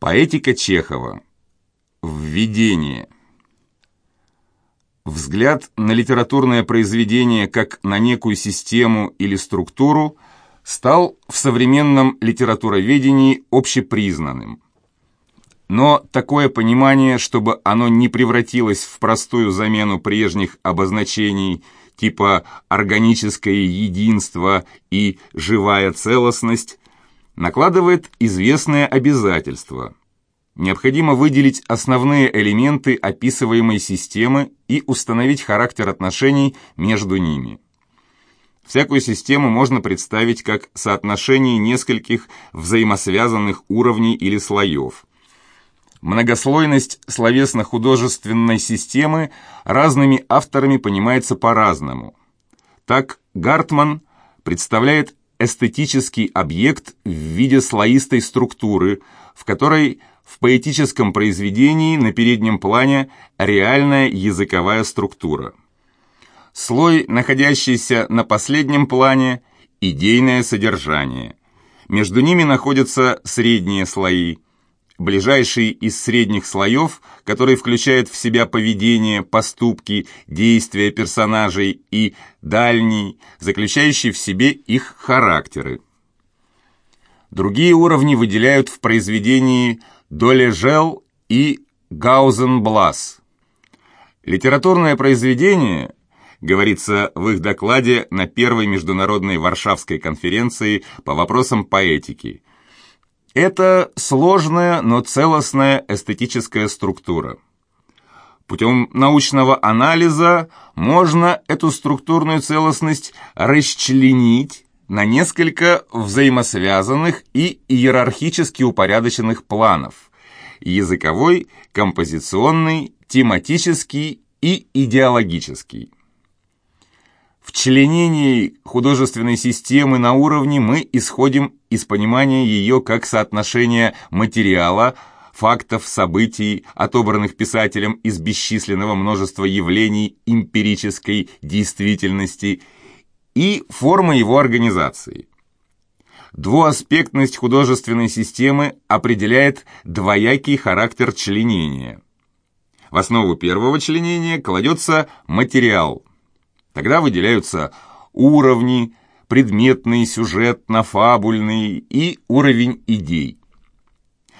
Поэтика Чехова. Введение. Взгляд на литературное произведение как на некую систему или структуру стал в современном литературоведении общепризнанным. Но такое понимание, чтобы оно не превратилось в простую замену прежних обозначений типа «органическое единство» и «живая целостность», накладывает известные обязательства. Необходимо выделить основные элементы описываемой системы и установить характер отношений между ними. Всякую систему можно представить как соотношение нескольких взаимосвязанных уровней или слоев. Многослойность словесно-художественной системы разными авторами понимается по-разному. Так Гартман представляет эстетический объект в виде слоистой структуры, в которой в поэтическом произведении на переднем плане реальная языковая структура. Слой, находящийся на последнем плане, идейное содержание. Между ними находятся средние слои – ближайший из средних слоев, который включает в себя поведение, поступки, действия персонажей, и дальний, заключающий в себе их характеры. Другие уровни выделяют в произведении Долежел и Гаузенблас. Литературное произведение, говорится в их докладе на первой международной Варшавской конференции по вопросам поэтики – это сложная, но целостная эстетическая структура. Путем научного анализа можно эту структурную целостность расчленить на несколько взаимосвязанных и иерархически упорядоченных планов – языковой, композиционный, тематический и идеологический. В членении художественной системы на уровне мы исходим из понимания ее как соотношения материала, фактов, событий, отобранных писателем из бесчисленного множества явлений эмпирической действительности и формы его организации. Двуаспектность художественной системы определяет двоякий характер членения. В основу первого членения кладется материал – Тогда выделяются уровни, предметный, сюжетно-фабульный и уровень идей.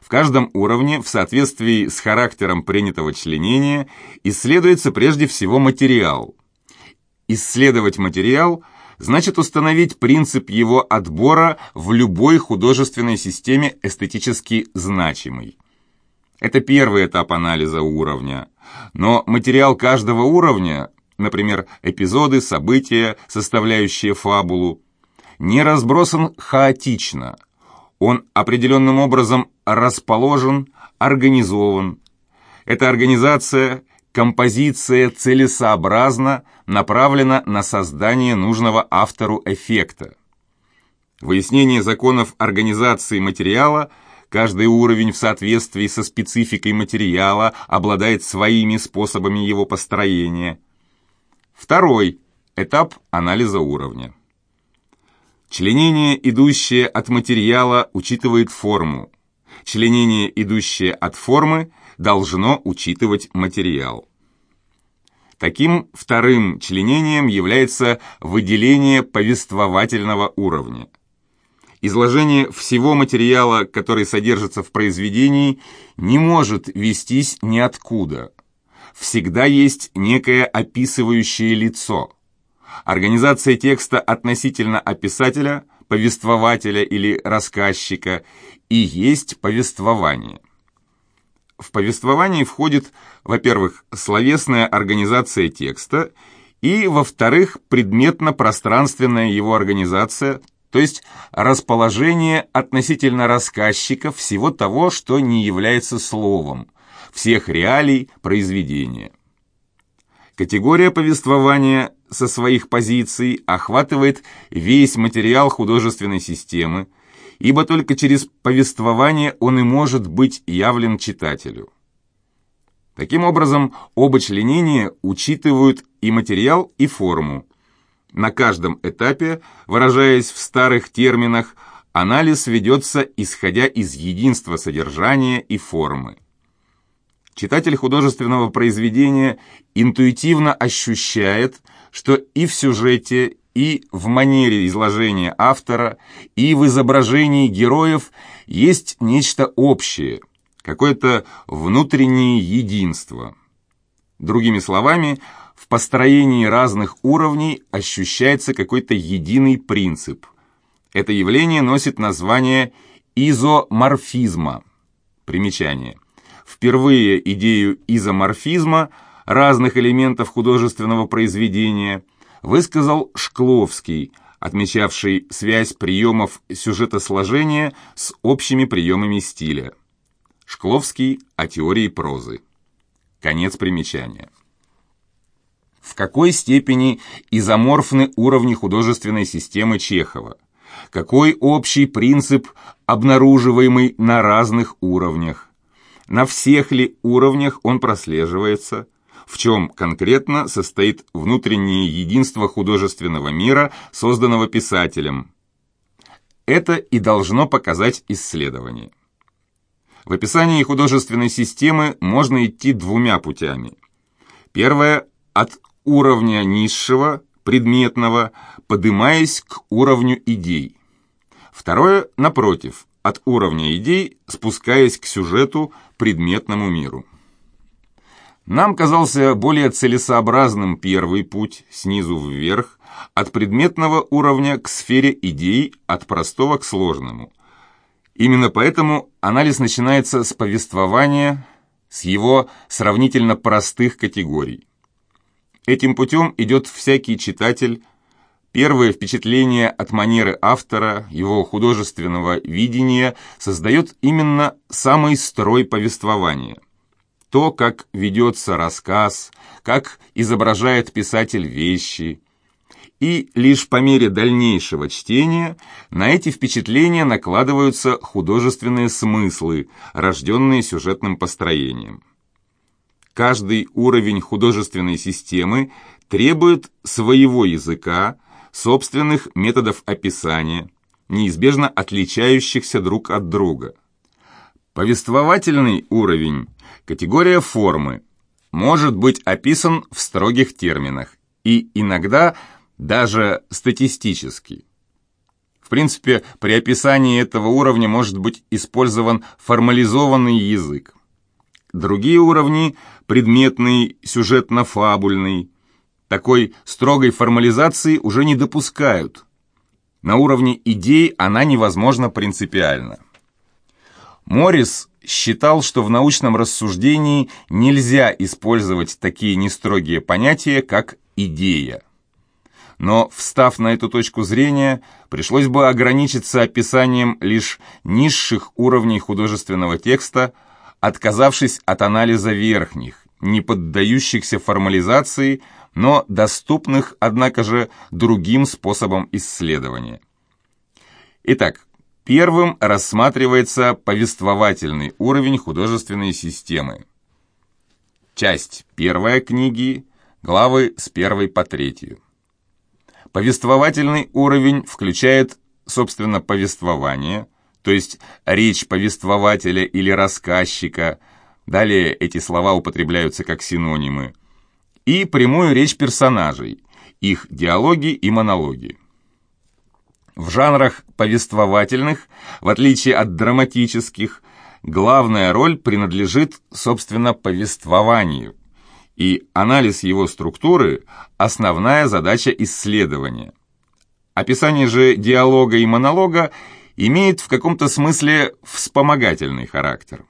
В каждом уровне, в соответствии с характером принятого членения, исследуется прежде всего материал. Исследовать материал значит установить принцип его отбора в любой художественной системе эстетически значимый. Это первый этап анализа уровня. Но материал каждого уровня например, эпизоды, события, составляющие фабулу, не разбросан хаотично. Он определенным образом расположен, организован. Эта организация, композиция целесообразно направлена на создание нужного автору эффекта. Выяснение законов организации материала – Каждый уровень в соответствии со спецификой материала обладает своими способами его построения. Второй этап анализа уровня. Членение, идущее от материала, учитывает форму. Членение, идущее от формы, должно учитывать материал. Таким вторым членением является выделение повествовательного уровня. Изложение всего материала, который содержится в произведении, не может вестись ниоткуда – всегда есть некое описывающее лицо. Организация текста относительно описателя, повествователя или рассказчика и есть повествование. В повествовании входит, во-первых, словесная организация текста и, во-вторых, предметно-пространственная его организация, то есть расположение относительно рассказчика всего того, что не является словом, всех реалий произведения. Категория повествования со своих позиций охватывает весь материал художественной системы, ибо только через повествование он и может быть явлен читателю. Таким образом, оба членения учитывают и материал, и форму. На каждом этапе, выражаясь в старых терминах, анализ ведется исходя из единства содержания и формы. Читатель художественного произведения интуитивно ощущает, что и в сюжете, и в манере изложения автора, и в изображении героев есть нечто общее, какое-то внутреннее единство. Другими словами, в построении разных уровней ощущается какой-то единый принцип. Это явление носит название изоморфизма. Примечание. Впервые идею изоморфизма разных элементов художественного произведения высказал Шкловский, отмечавший связь приемов сюжетосложения с общими приемами стиля. Шкловский о теории прозы. Конец примечания. В какой степени изоморфны уровни художественной системы Чехова? Какой общий принцип, обнаруживаемый на разных уровнях? На всех ли уровнях он прослеживается? В чем конкретно состоит внутреннее единство художественного мира, созданного писателем? Это и должно показать исследование. В описании художественной системы можно идти двумя путями. Первое – от уровня низшего, предметного, подымаясь к уровню идей. Второе – напротив, от уровня идей, спускаясь к сюжету, предметному миру. Нам казался более целесообразным первый путь, снизу вверх, от предметного уровня к сфере идей, от простого к сложному – Именно поэтому анализ начинается с повествования, с его сравнительно простых категорий. Этим путем идет всякий читатель, Первое впечатление от манеры автора, его художественного видения создает именно самый строй повествования. То, как ведется рассказ, как изображает писатель вещи, и лишь по мере дальнейшего чтения на эти впечатления накладываются художественные смыслы, рожденные сюжетным построением. Каждый уровень художественной системы требует своего языка, собственных методов описания, неизбежно отличающихся друг от друга. Повествовательный уровень, категория формы, может быть описан в строгих терминах и иногда – даже статистически. В принципе, при описании этого уровня может быть использован формализованный язык. Другие уровни – предметный, сюжетно-фабульный. Такой строгой формализации уже не допускают. На уровне идей она невозможна принципиально. Моррис считал, что в научном рассуждении нельзя использовать такие нестрогие понятия, как «идея» но, встав на эту точку зрения, пришлось бы ограничиться описанием лишь низших уровней художественного текста, отказавшись от анализа верхних, не поддающихся формализации, но доступных, однако же, другим способом исследования. Итак, первым рассматривается повествовательный уровень художественной системы. Часть первая книги, главы с первой по третью. Повествовательный уровень включает, собственно, повествование, то есть речь повествователя или рассказчика, далее эти слова употребляются как синонимы, и прямую речь персонажей, их диалоги и монологи. В жанрах повествовательных, в отличие от драматических, главная роль принадлежит, собственно, повествованию – и анализ его структуры – основная задача исследования. Описание же диалога и монолога имеет в каком-то смысле вспомогательный характер.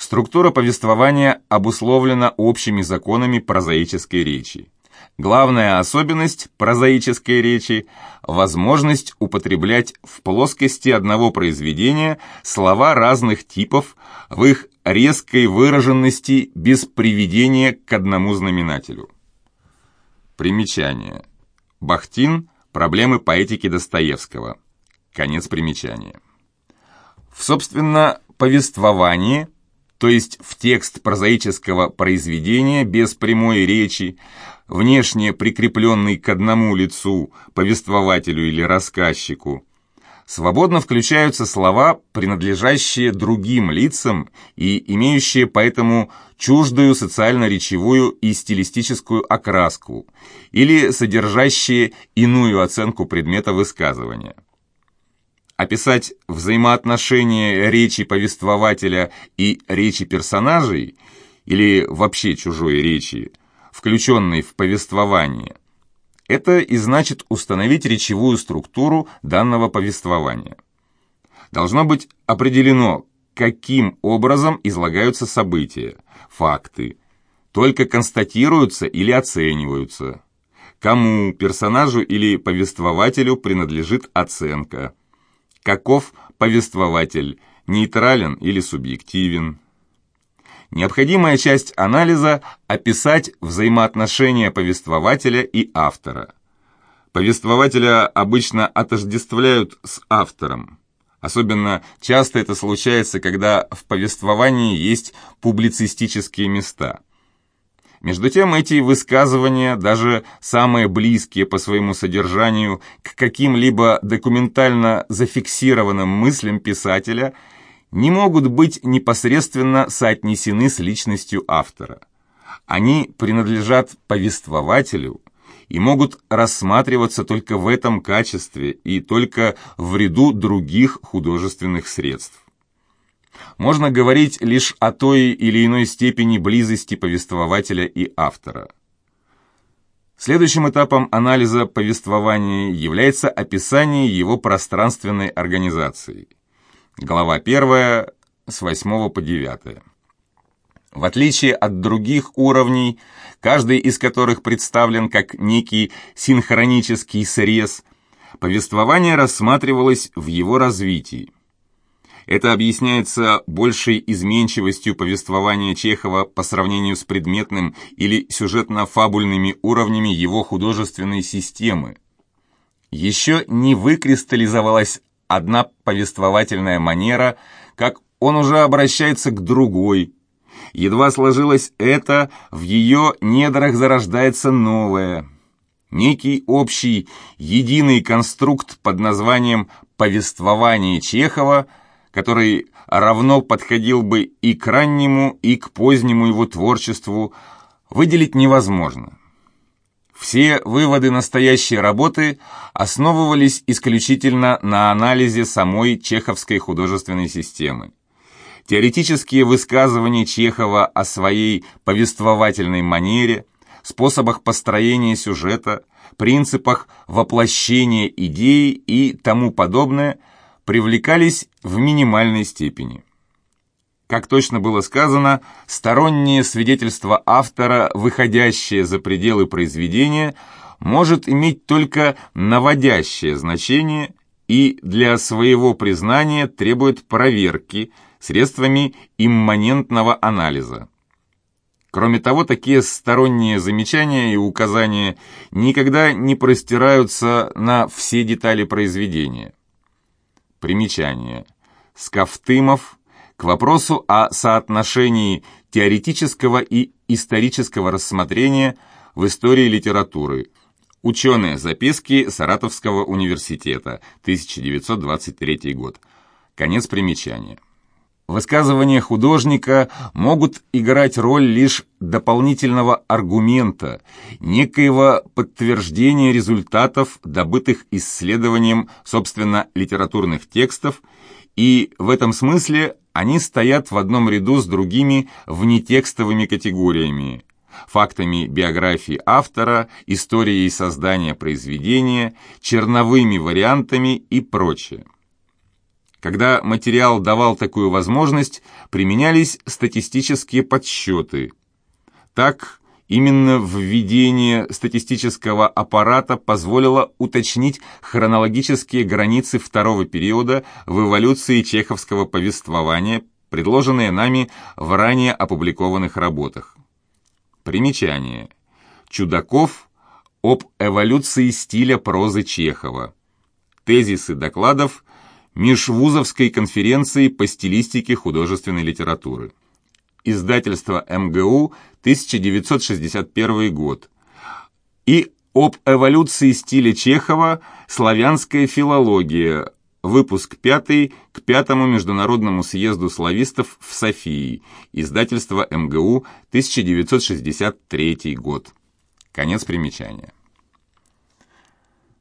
Структура повествования обусловлена общими законами прозаической речи. Главная особенность прозаической речи – возможность употреблять в плоскости одного произведения слова разных типов в их резкой выраженности без приведения к одному знаменателю. Примечание. Бахтин. Проблемы поэтики Достоевского. Конец примечания. В, собственно, повествовании, то есть в текст прозаического произведения без прямой речи, внешне прикрепленный к одному лицу, повествователю или рассказчику, свободно включаются слова, принадлежащие другим лицам и имеющие поэтому чуждую социально-речевую и стилистическую окраску или содержащие иную оценку предмета высказывания. Описать взаимоотношения речи повествователя и речи персонажей или вообще чужой речи, включенной в повествование, это и значит установить речевую структуру данного повествования. Должно быть определено, каким образом излагаются события, факты, только констатируются или оцениваются, кому, персонажу или повествователю принадлежит оценка, каков повествователь, нейтрален или субъективен, Необходимая часть анализа – описать взаимоотношения повествователя и автора. Повествователя обычно отождествляют с автором. Особенно часто это случается, когда в повествовании есть публицистические места. Между тем, эти высказывания, даже самые близкие по своему содержанию к каким-либо документально зафиксированным мыслям писателя – не могут быть непосредственно соотнесены с личностью автора. Они принадлежат повествователю и могут рассматриваться только в этом качестве и только в ряду других художественных средств. Можно говорить лишь о той или иной степени близости повествователя и автора. Следующим этапом анализа повествования является описание его пространственной организации – Глава 1 с 8 по 9. В отличие от других уровней, каждый из которых представлен как некий синхронический срез, повествование рассматривалось в его развитии. Это объясняется большей изменчивостью повествования Чехова по сравнению с предметным или сюжетно-фабульными уровнями его художественной системы. Еще не выкристаллизовалась одна повествовательная манера, как он уже обращается к другой. Едва сложилось это, в ее недрах зарождается новое. Некий общий, единый конструкт под названием «повествование Чехова», который равно подходил бы и к раннему, и к позднему его творчеству, выделить невозможно. Все выводы настоящей работы основывались исключительно на анализе самой чеховской художественной системы. Теоретические высказывания Чехова о своей повествовательной манере, способах построения сюжета, принципах воплощения идеи и тому подобное привлекались в минимальной степени. Как точно было сказано, стороннее свидетельство автора, выходящее за пределы произведения, может иметь только наводящее значение и для своего признания требует проверки средствами имманентного анализа. Кроме того, такие сторонние замечания и указания никогда не простираются на все детали произведения. Примечание. Скафтымов к вопросу о соотношении теоретического и исторического рассмотрения в истории литературы. Ученые записки Саратовского университета, 1923 год. Конец примечания. Высказывания художника могут играть роль лишь дополнительного аргумента, некоего подтверждения результатов, добытых исследованием, собственно, литературных текстов, и в этом смысле они стоят в одном ряду с другими внетекстовыми категориями фактами биографии автора, историей создания произведения, черновыми вариантами и прочее. Когда материал давал такую возможность, применялись статистические подсчеты. Так, Именно введение статистического аппарата позволило уточнить хронологические границы второго периода в эволюции чеховского повествования, предложенные нами в ранее опубликованных работах. Примечание. Чудаков об эволюции стиля прозы Чехова. Тезисы докладов Межвузовской конференции по стилистике художественной литературы. Издательство МГУ, 1961 год. И об эволюции стиля Чехова «Славянская филология», выпуск 5 к пятому Международному съезду славистов в Софии, издательство МГУ, 1963 год. Конец примечания.